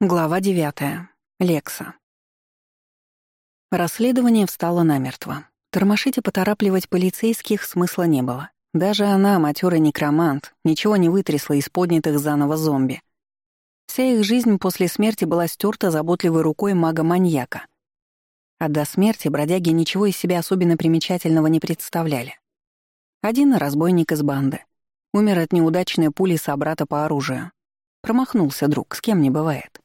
Глава девятая. Лекса. Расследование встало намертво. Тормошить и поторапливать полицейских смысла не было. Даже она, матерый некромант, ничего не вытрясла из поднятых заново зомби. Вся их жизнь после смерти была стерта заботливой рукой мага-маньяка. А до смерти бродяги ничего из себя особенно примечательного не представляли. Один разбойник из банды. Умер от неудачной пули собрата по оружию. Промахнулся друг, с кем не бывает.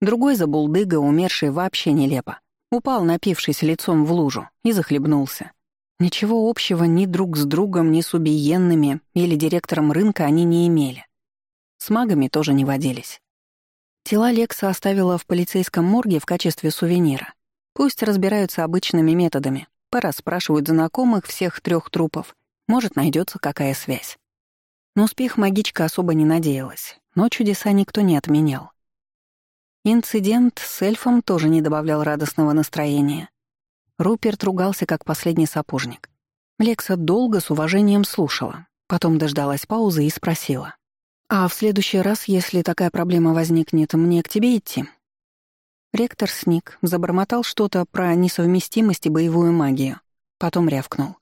Другой забулдыга, умерший вообще нелепо. Упал, напившись лицом в лужу, и захлебнулся. Ничего общего ни друг с другом, ни с убиенными или директором рынка они не имели. С магами тоже не водились. Тела Лекса оставила в полицейском морге в качестве сувенира. Пусть разбираются обычными методами, порасспрашивают знакомых всех трех трупов, может, найдется какая связь. Но успех магичка особо не надеялась, но чудеса никто не отменял. Инцидент с эльфом тоже не добавлял радостного настроения. Руперт ругался, как последний сапожник. Лекса долго с уважением слушала, потом дождалась паузы и спросила. «А в следующий раз, если такая проблема возникнет, мне к тебе идти?» Ректор сник, забормотал что-то про несовместимость и боевую магию. Потом рявкнул.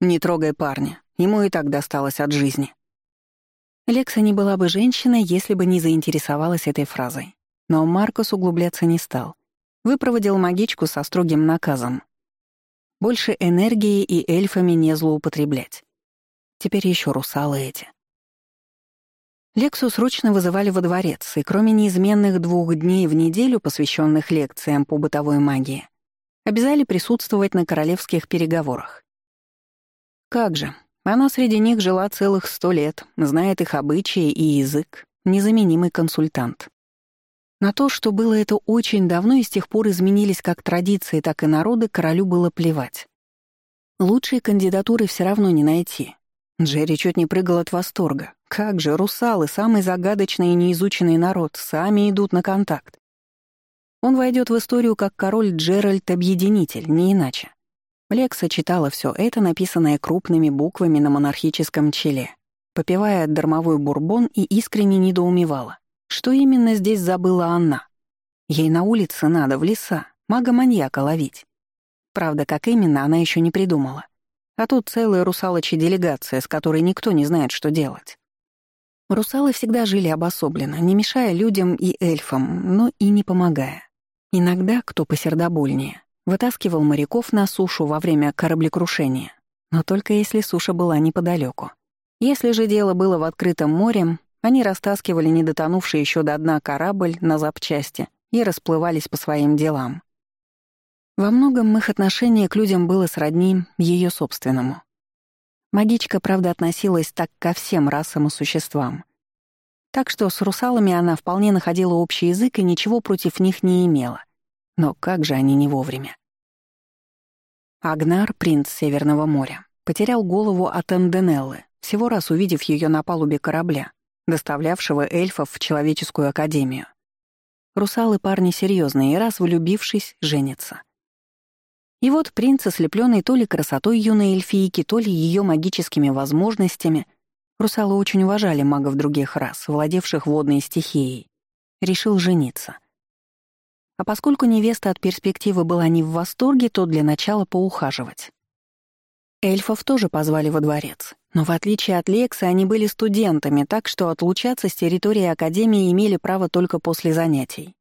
«Не трогай парня, ему и так досталось от жизни». Лекса не была бы женщиной, если бы не заинтересовалась этой фразой. Но Маркус углубляться не стал. Выпроводил магичку со строгим наказом. Больше энергии и эльфами не злоупотреблять. Теперь еще русалы эти. Лексу срочно вызывали во дворец, и кроме неизменных двух дней в неделю, посвященных лекциям по бытовой магии, обязали присутствовать на королевских переговорах. Как же, она среди них жила целых сто лет, знает их обычаи и язык, незаменимый консультант. На то, что было это очень давно и с тех пор изменились как традиции, так и народы, королю было плевать. Лучшей кандидатуры все равно не найти. Джерри чуть не прыгал от восторга. Как же, русалы, самый загадочный и неизученный народ, сами идут на контакт. Он войдет в историю как король Джеральд-объединитель, не иначе. Лекса читала все это, написанное крупными буквами на монархическом челе, попивая дармовой бурбон и искренне недоумевала. Что именно здесь забыла она? Ей на улице надо, в леса, мага-маньяка ловить. Правда, как именно, она еще не придумала. А тут целая русалочья делегация, с которой никто не знает, что делать. Русалы всегда жили обособленно, не мешая людям и эльфам, но и не помогая. Иногда, кто посердобольнее, вытаскивал моряков на сушу во время кораблекрушения, но только если суша была неподалеку. Если же дело было в открытом море, они растаскивали недотонувший еще до дна корабль на запчасти и расплывались по своим делам. Во многом их отношение к людям было сродни ее собственному. Магичка, правда, относилась так ко всем расам и существам. Так что с русалами она вполне находила общий язык и ничего против них не имела. Но как же они не вовремя. Агнар, принц Северного моря, потерял голову от Энденеллы, всего раз увидев ее на палубе корабля, доставлявшего эльфов в человеческую академию. Русалы парни серьезные и раз влюбившись, женятся. И вот принц, ослепленный то ли красотой юной эльфийки, то ли ее магическими возможностями, русалы очень уважали магов других рас, владевших водной стихией, решил жениться. А поскольку невеста от перспективы была не в восторге, то для начала поухаживать. Эльфов тоже позвали во дворец. Но в отличие от Лекса, они были студентами, так что отлучаться с территории Академии имели право только после занятий.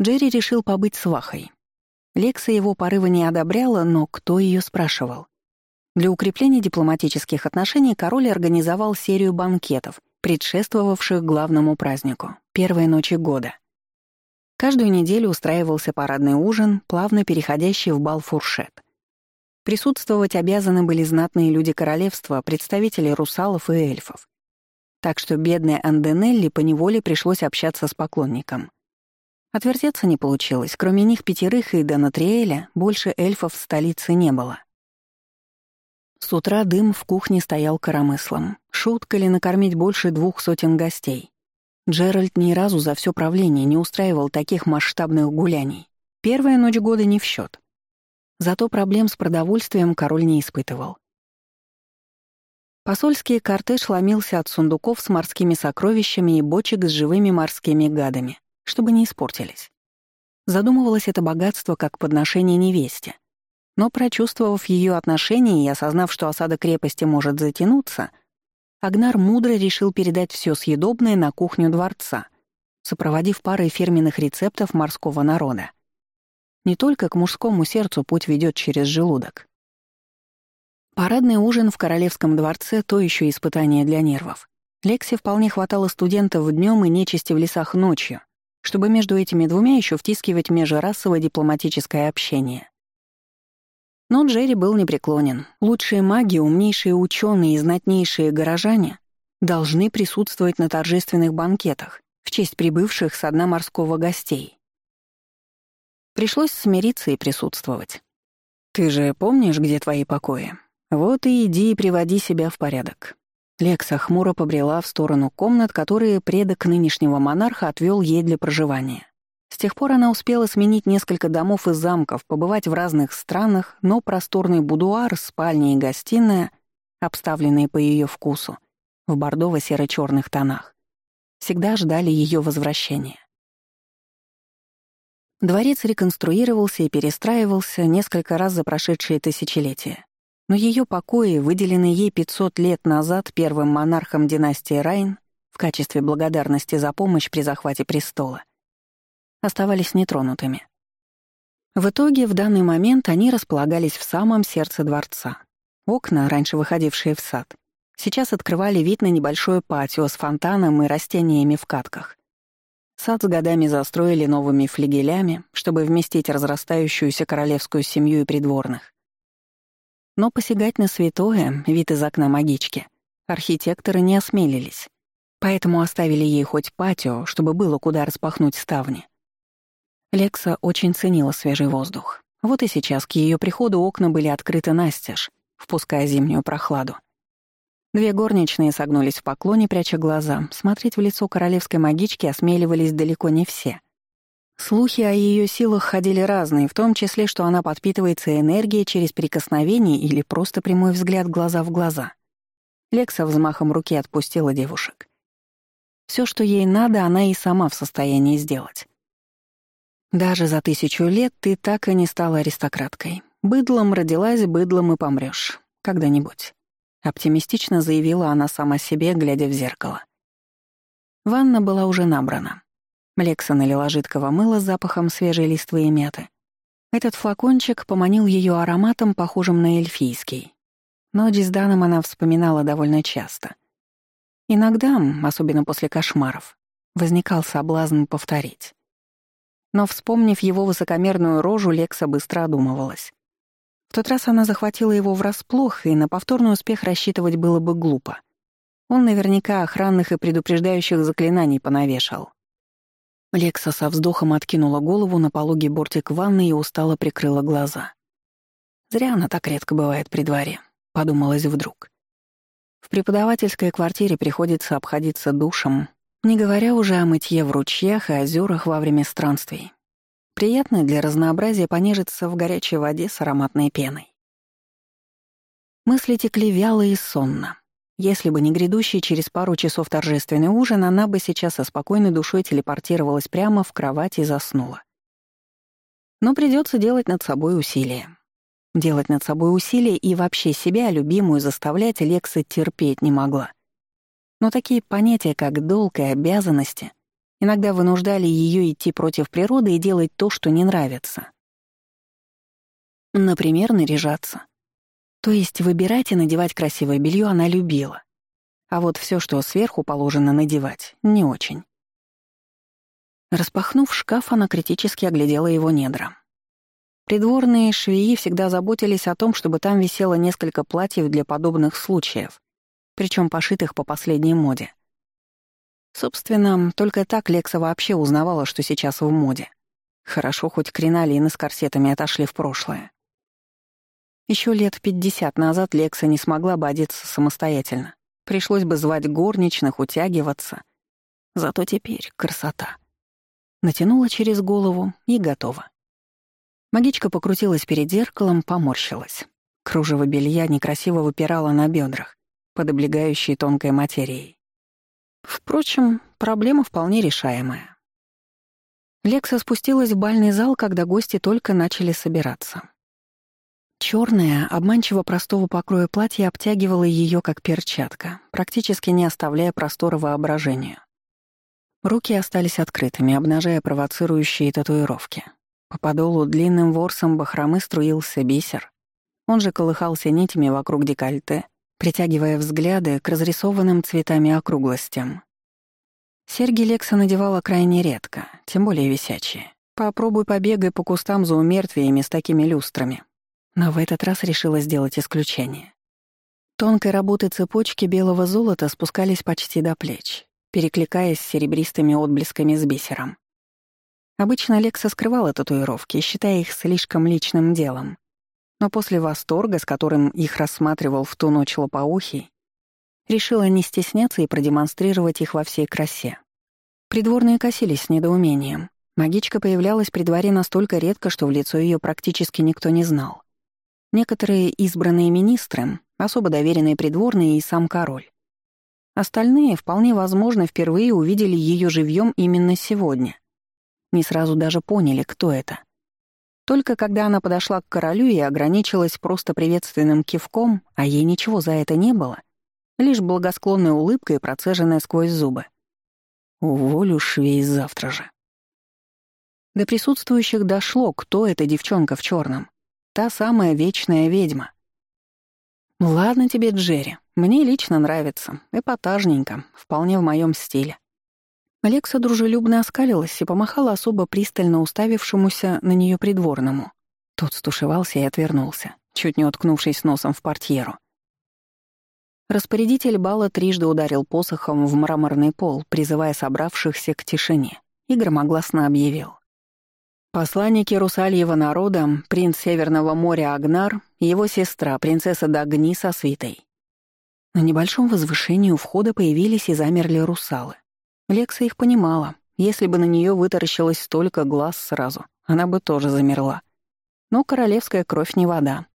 Джерри решил побыть с Вахой. Лекса его порывы не одобряла, но кто ее спрашивал? Для укрепления дипломатических отношений король организовал серию банкетов, предшествовавших главному празднику — первой ночи года. Каждую неделю устраивался парадный ужин, плавно переходящий в бал-фуршет — Присутствовать обязаны были знатные люди королевства, представители русалов и эльфов. Так что бедной Анденелли поневоле пришлось общаться с поклонником. Отвертеться не получилось, кроме них пятерых и Донатриэля больше эльфов в столице не было. С утра дым в кухне стоял коромыслом. Шутка ли накормить больше двух сотен гостей? Джеральд ни разу за все правление не устраивал таких масштабных гуляний. Первая ночь года не в счет. Зато проблем с продовольствием король не испытывал. Посольский кортеж ломился от сундуков с морскими сокровищами и бочек с живыми морскими гадами, чтобы не испортились. Задумывалось это богатство как подношение невесте. Но прочувствовав ее отношение и осознав, что осада крепости может затянуться, Агнар мудро решил передать все съедобное на кухню дворца, сопроводив парой фирменных рецептов морского народа. Не только к мужскому сердцу путь ведет через желудок. Парадный ужин в королевском дворце — то еще испытание для нервов. Лекси вполне хватало студентов днем и нечисти в лесах ночью, чтобы между этими двумя еще втискивать межрасовое дипломатическое общение. Но Джерри был непреклонен. Лучшие маги, умнейшие ученые и знатнейшие горожане должны присутствовать на торжественных банкетах в честь прибывших с дна морского гостей. Пришлось смириться и присутствовать. «Ты же помнишь, где твои покои?» «Вот и иди и приводи себя в порядок». Лекса хмуро побрела в сторону комнат, которые предок нынешнего монарха отвел ей для проживания. С тех пор она успела сменить несколько домов и замков, побывать в разных странах, но просторный будуар, спальня и гостиная, обставленные по ее вкусу, в бордово-серо-черных тонах, всегда ждали ее возвращения. Дворец реконструировался и перестраивался несколько раз за прошедшие тысячелетия. Но ее покои, выделенные ей 500 лет назад первым монархом династии Райн в качестве благодарности за помощь при захвате престола, оставались нетронутыми. В итоге, в данный момент они располагались в самом сердце дворца. Окна, раньше выходившие в сад, сейчас открывали вид на небольшое патио с фонтаном и растениями в катках. Сад с годами застроили новыми флигелями, чтобы вместить разрастающуюся королевскую семью и придворных. Но посягать на святое, вид из окна магички, архитекторы не осмелились, поэтому оставили ей хоть патио, чтобы было куда распахнуть ставни. Лекса очень ценила свежий воздух. Вот и сейчас к ее приходу окна были открыты настежь, впуская зимнюю прохладу. Две горничные согнулись в поклоне, пряча глаза. Смотреть в лицо королевской магички осмеливались далеко не все — Слухи о ее силах ходили разные, в том числе, что она подпитывается энергией через прикосновение или просто прямой взгляд глаза в глаза. Лекса взмахом руки отпустила девушек. Все, что ей надо, она и сама в состоянии сделать. Даже за тысячу лет ты так и не стала аристократкой. Быдлом родилась, быдлом и помрёшь. Когда-нибудь. Оптимистично заявила она сама себе, глядя в зеркало. Ванна была уже набрана. Лекса налила жидкого мыла с запахом свежей листвы и мяты. Этот флакончик поманил ее ароматом, похожим на эльфийский. Ночь с Даном она вспоминала довольно часто. Иногда, особенно после кошмаров, возникал соблазн повторить. Но, вспомнив его высокомерную рожу, Лекса быстро одумывалась. В тот раз она захватила его врасплох, и на повторный успех рассчитывать было бы глупо. Он наверняка охранных и предупреждающих заклинаний понавешал. Лекса со вздохом откинула голову на пологий бортик ванны и устало прикрыла глаза. «Зря она так редко бывает при дворе», — подумалась вдруг. В преподавательской квартире приходится обходиться душем, не говоря уже о мытье в ручьях и озерах во время странствий. Приятно для разнообразия понежиться в горячей воде с ароматной пеной. Мысли текли вяло и сонно. Если бы не грядущий через пару часов торжественный ужин, она бы сейчас со спокойной душой телепортировалась прямо в кровать и заснула. Но придется делать над собой усилия. Делать над собой усилия и вообще себя, любимую, заставлять Лекса терпеть не могла. Но такие понятия, как долг и обязанности, иногда вынуждали ее идти против природы и делать то, что не нравится. Например, наряжаться. То есть выбирать и надевать красивое белье она любила. А вот все, что сверху положено надевать, не очень. Распахнув шкаф, она критически оглядела его недра. Придворные швеи всегда заботились о том, чтобы там висело несколько платьев для подобных случаев, причем пошитых по последней моде. Собственно, только так Лекса вообще узнавала, что сейчас в моде. Хорошо, хоть кринолины с корсетами отошли в прошлое. Еще лет пятьдесят назад Лекса не смогла бы одеться самостоятельно. Пришлось бы звать горничных, утягиваться. Зато теперь красота. Натянула через голову и готова. Магичка покрутилась перед зеркалом, поморщилась. Кружево белья некрасиво выпирало на бедрах, под облегающей тонкой материей. Впрочем, проблема вполне решаемая. Лекса спустилась в бальный зал, когда гости только начали собираться. Черное, обманчиво простого покроя платье обтягивало ее как перчатка, практически не оставляя простора воображению. Руки остались открытыми, обнажая провоцирующие татуировки. По подолу длинным ворсом бахромы струился бисер. Он же колыхался нитями вокруг декольте, притягивая взгляды к разрисованным цветами округлостям. Серьги Лекса надевала крайне редко, тем более висячие. Попробуй побегай по кустам за умертвиями с такими люстрами. Но в этот раз решила сделать исключение. Тонкой работы цепочки белого золота спускались почти до плеч, перекликаясь с серебристыми отблесками с бисером. Обычно Лекса скрывала татуировки, считая их слишком личным делом. Но после восторга, с которым их рассматривал в ту ночь лопоухий, решила не стесняться и продемонстрировать их во всей красе. Придворные косились с недоумением. Магичка появлялась при дворе настолько редко, что в лицо ее практически никто не знал. Некоторые избранные министры, особо доверенные придворные и сам король. Остальные, вполне возможно, впервые увидели ее живьем именно сегодня. Не сразу даже поняли, кто это. Только когда она подошла к королю и ограничилась просто приветственным кивком, а ей ничего за это не было, лишь благосклонная улыбка и процеженная сквозь зубы. Уволю швей завтра же. До присутствующих дошло, кто эта девчонка в черном. Та самая вечная ведьма. Ладно тебе, Джерри, мне лично нравится, эпатажненько, вполне в моем стиле. Алекса дружелюбно оскалилась и помахала особо пристально уставившемуся на нее придворному. Тот стушевался и отвернулся, чуть не уткнувшись носом в портьеру. Распорядитель бала трижды ударил посохом в мраморный пол, призывая собравшихся к тишине, и громогласно объявил. Посланники русальего народа, принц Северного моря Агнар и его сестра, принцесса Дагни со свитой. На небольшом возвышении у входа появились и замерли русалы. Лекса их понимала. Если бы на нее вытаращилось столько глаз сразу, она бы тоже замерла. Но королевская кровь не вода.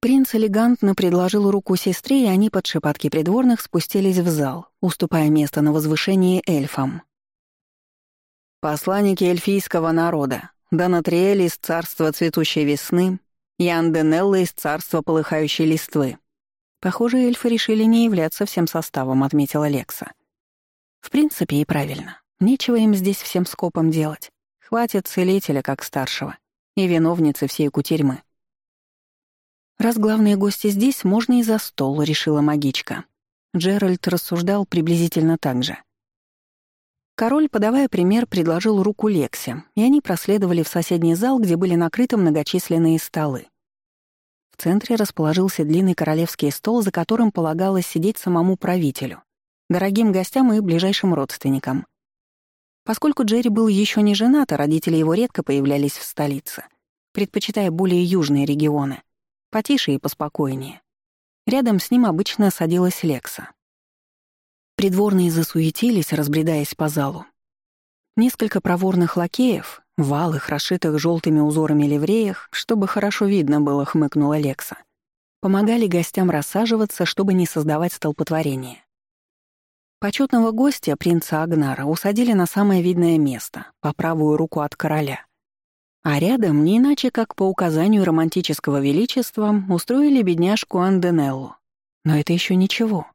Принц элегантно предложил руку сестре, и они под шепотки придворных спустились в зал, уступая место на возвышении эльфам. Посланники эльфийского народа, Донатриэль из царства цветущей весны и Анденелла из царства полыхающей листвы. Похоже, эльфы решили не являться всем составом, отметила Лекса. В принципе, и правильно. Нечего им здесь всем скопом делать. Хватит целителя как старшего и виновницы всей кутерьмы. Раз главные гости здесь, можно и за стол, решила магичка. Джеральд рассуждал приблизительно так же. Король, подавая пример, предложил руку Лексе, и они проследовали в соседний зал, где были накрыты многочисленные столы. В центре расположился длинный королевский стол, за которым полагалось сидеть самому правителю, дорогим гостям и ближайшим родственникам. Поскольку Джерри был еще не женат, а родители его редко появлялись в столице, предпочитая более южные регионы — потише и поспокойнее. Рядом с ним обычно садилась Лекса. Придворные засуетились, разбредаясь по залу. Несколько проворных лакеев, валых, расшитых желтыми узорами ливреях, чтобы хорошо видно было, хмыкнула Лекса, помогали гостям рассаживаться, чтобы не создавать столпотворение. Почетного гостя, принца Агнара, усадили на самое видное место, по правую руку от короля — а рядом, не иначе как по указанию романтического величества, устроили бедняжку Анденеллу. Но это еще ничего.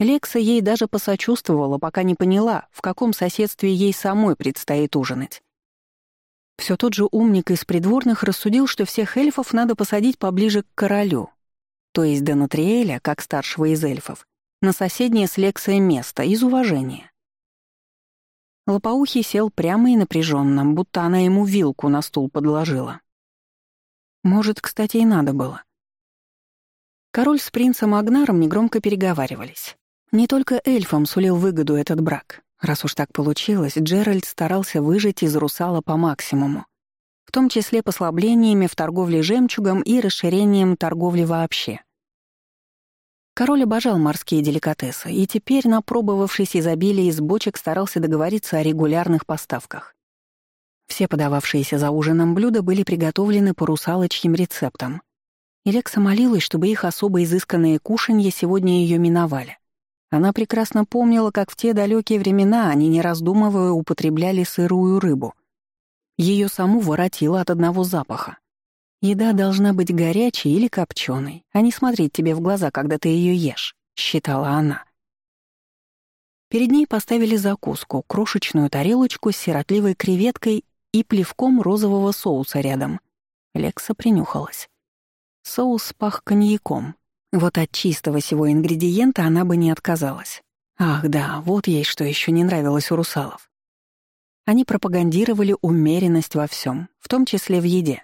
Лекса ей даже посочувствовала, пока не поняла, в каком соседстве ей самой предстоит ужинать. Все тот же умник из придворных рассудил, что всех эльфов надо посадить поближе к королю, то есть Денатриэля, как старшего из эльфов, на соседнее с Лексой место из уважения. Лопоухий сел прямо и напряженно, будто она ему вилку на стул подложила. Может, кстати, и надо было. Король с принцем Агнаром негромко переговаривались. Не только эльфам сулил выгоду этот брак. Раз уж так получилось, Джеральд старался выжать из русала по максимуму, в том числе послаблениями в торговле жемчугом и расширением торговли вообще. Король обожал морские деликатесы, и теперь, напробовавшись изобилия из бочек, старался договориться о регулярных поставках. Все подававшиеся за ужином блюда были приготовлены по русалочьим рецептам. И Лекса молилась, чтобы их особо изысканные кушанья сегодня ее миновали. Она прекрасно помнила, как в те далекие времена они, не раздумывая, употребляли сырую рыбу. Ее саму воротило от одного запаха. Еда должна быть горячей или копченой, а не смотреть тебе в глаза, когда ты ее ешь, считала она. Перед ней поставили закуску, крошечную тарелочку с сиротливой креветкой и плевком розового соуса рядом. Лекса принюхалась. Соус пах коньяком. Вот от чистого сего ингредиента она бы не отказалась. Ах да, вот ей что еще не нравилось у русалов. Они пропагандировали умеренность во всем, в том числе в еде.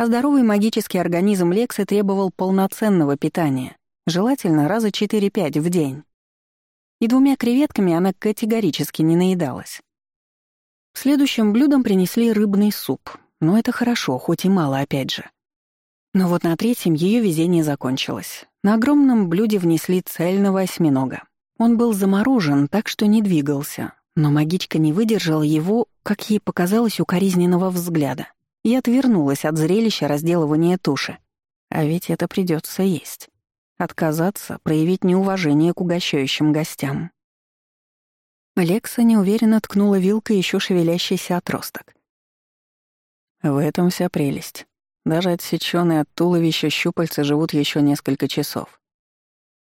А здоровый магический организм Лексы требовал полноценного питания, желательно раза 4-5 в день. И двумя креветками она категорически не наедалась. Следующим блюдом принесли рыбный суп, но это хорошо, хоть и мало опять же. Но вот на третьем ее везение закончилось. На огромном блюде внесли цельного осьминога. Он был заморожен, так что не двигался, но магичка не выдержала его, как ей показалось, укоризненного взгляда и отвернулась от зрелища разделывания туши. А ведь это придется есть. Отказаться, проявить неуважение к угощающим гостям. Лекса неуверенно ткнула вилкой еще шевелящийся отросток. В этом вся прелесть. Даже отсеченные от туловища щупальца живут еще несколько часов.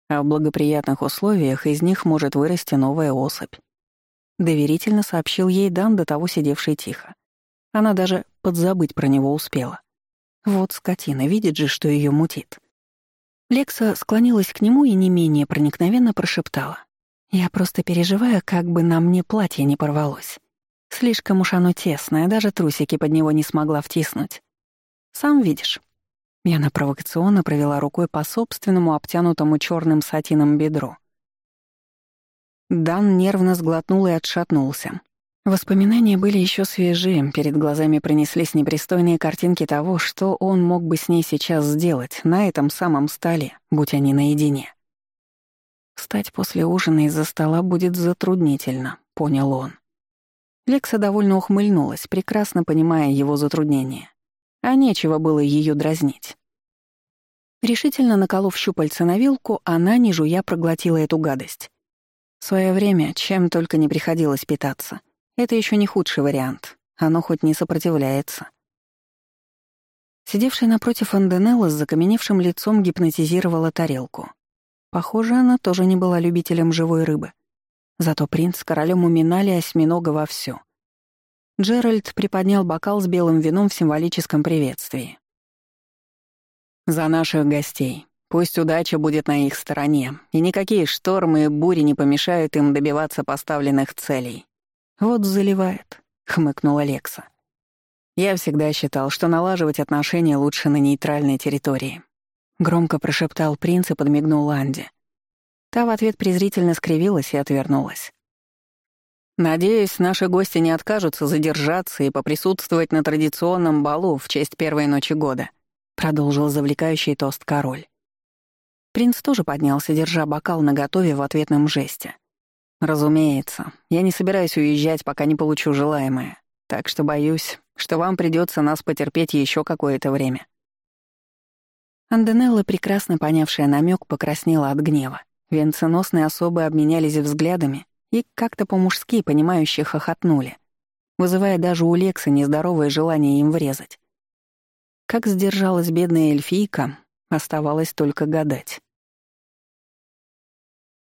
А в благоприятных условиях из них может вырасти новая особь. Доверительно сообщил ей Дан, до того сидевший тихо. Она даже подзабыть про него успела. Вот скотина, видит же, что ее мутит. Лекса склонилась к нему и не менее проникновенно прошептала. «Я просто переживаю, как бы на мне платье не порвалось. Слишком уж оно тесное, даже трусики под него не смогла втиснуть. Сам видишь». И она провокационно провела рукой по собственному обтянутому черным сатином бедру. Дан нервно сглотнул и отшатнулся. Воспоминания были еще свежи, перед глазами пронеслись непристойные картинки того, что он мог бы с ней сейчас сделать на этом самом столе, будь они наедине. Встать после ужина из-за стола будет затруднительно, понял он. Лекса довольно ухмыльнулась, прекрасно понимая его затруднение. А нечего было ее дразнить. Решительно наколов щупальца на вилку, она, не жуя, проглотила эту гадость. В свое время чем только не приходилось питаться — это еще не худший вариант. Оно хоть не сопротивляется. Сидевшая напротив Анденелла с закаменевшим лицом гипнотизировала тарелку. Похоже, она тоже не была любителем живой рыбы. Зато принц с королем уминали осьминога вовсю. Джеральд приподнял бокал с белым вином в символическом приветствии. «За наших гостей. Пусть удача будет на их стороне, и никакие штормы и бури не помешают им добиваться поставленных целей. «Вот заливает», — хмыкнул Алекса. «Я всегда считал, что налаживать отношения лучше на нейтральной территории». Громко прошептал принц и подмигнул Анди. Та в ответ презрительно скривилась и отвернулась. «Надеюсь, наши гости не откажутся задержаться и поприсутствовать на традиционном балу в честь первой ночи года», — продолжил завлекающий тост король. Принц тоже поднялся, держа бокал наготове в ответном жесте. «Разумеется. Я не собираюсь уезжать, пока не получу желаемое. Так что боюсь, что вам придется нас потерпеть еще какое-то время». Анденелла, прекрасно понявшая намек, покраснела от гнева. Венценосные особы обменялись взглядами и как-то по-мужски, понимающие, хохотнули, вызывая даже у Лекса нездоровое желание им врезать. Как сдержалась бедная эльфийка, оставалось только гадать.